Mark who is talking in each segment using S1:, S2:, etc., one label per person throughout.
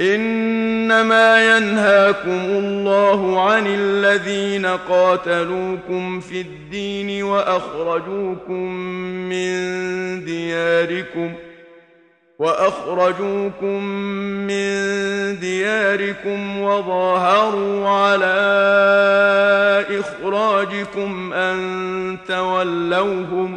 S1: انما ينهاكم الله عن الذين قاتلوكم في الدين واخرجوكم من دياركم واخرجوكم من دياركم وظاهروا على اخراجكم ان تولوهم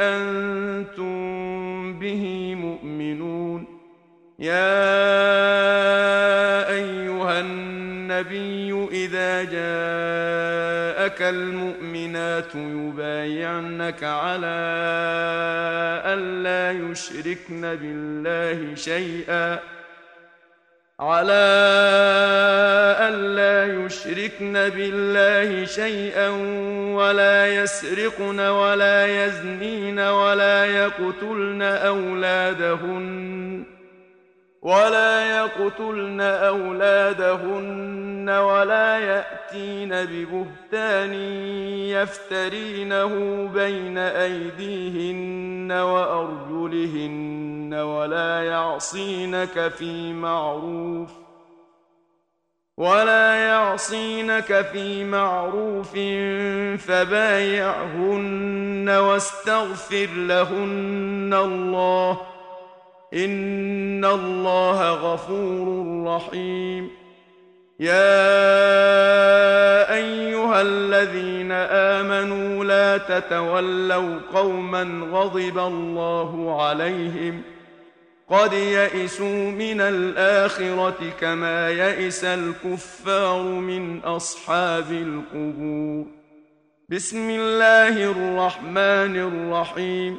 S1: أنتم به مؤمنون يا أيها النبي إذا جاءك المؤمنات يبايعنك على ألا يشركن بالله شيئا على ألا يشركن بالله شيئا ولا يسرقن ولا يزنين ولا يقتلن أولادهن ولا يقتلن أولادهن ولا يأتين ببهتان يفترينه بين أيديهن وأرجلهن ولا يعصينك في معروف ولا يعصينك في معروف فبايعهن واستغفر لهن الله ۖ ان الله غفور رحيم يا ايها الذين امنوا لا تتولوا قوما غضب الله عليهم قد يئسوا من الاخره كما يئس الكفار من اصحاب القبور بسم الله الرحمن الرحيم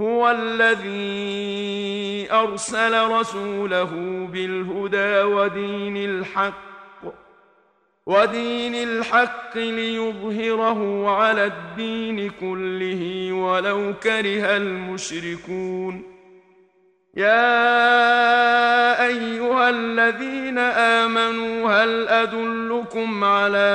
S1: هو الذي أرسل رسوله بالهدى ودين الحق ودين الحق ليظهره على الدين كله ولو كره المشركون يا أيها الذين آمنوا هل أدل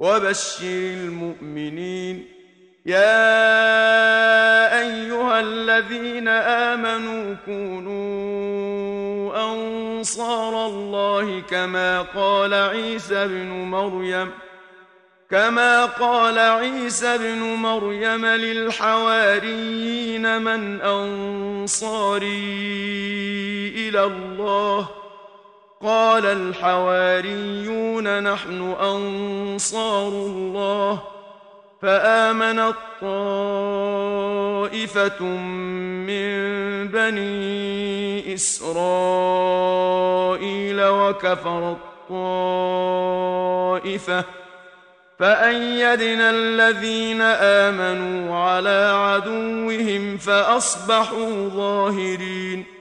S1: وبشر المؤمنين يا ايها الذين امنوا كونوا انصار الله كما قال عيسى ابن مريم كما قال عيسى ابن مريم للحواريين من انصاري الى الله قال الحواريون نحن أنصار الله فآمنت طائفة من بني إسرائيل وكفرت طائفة فأيدنا الذين آمنوا على عدوهم فأصبحوا ظاهرين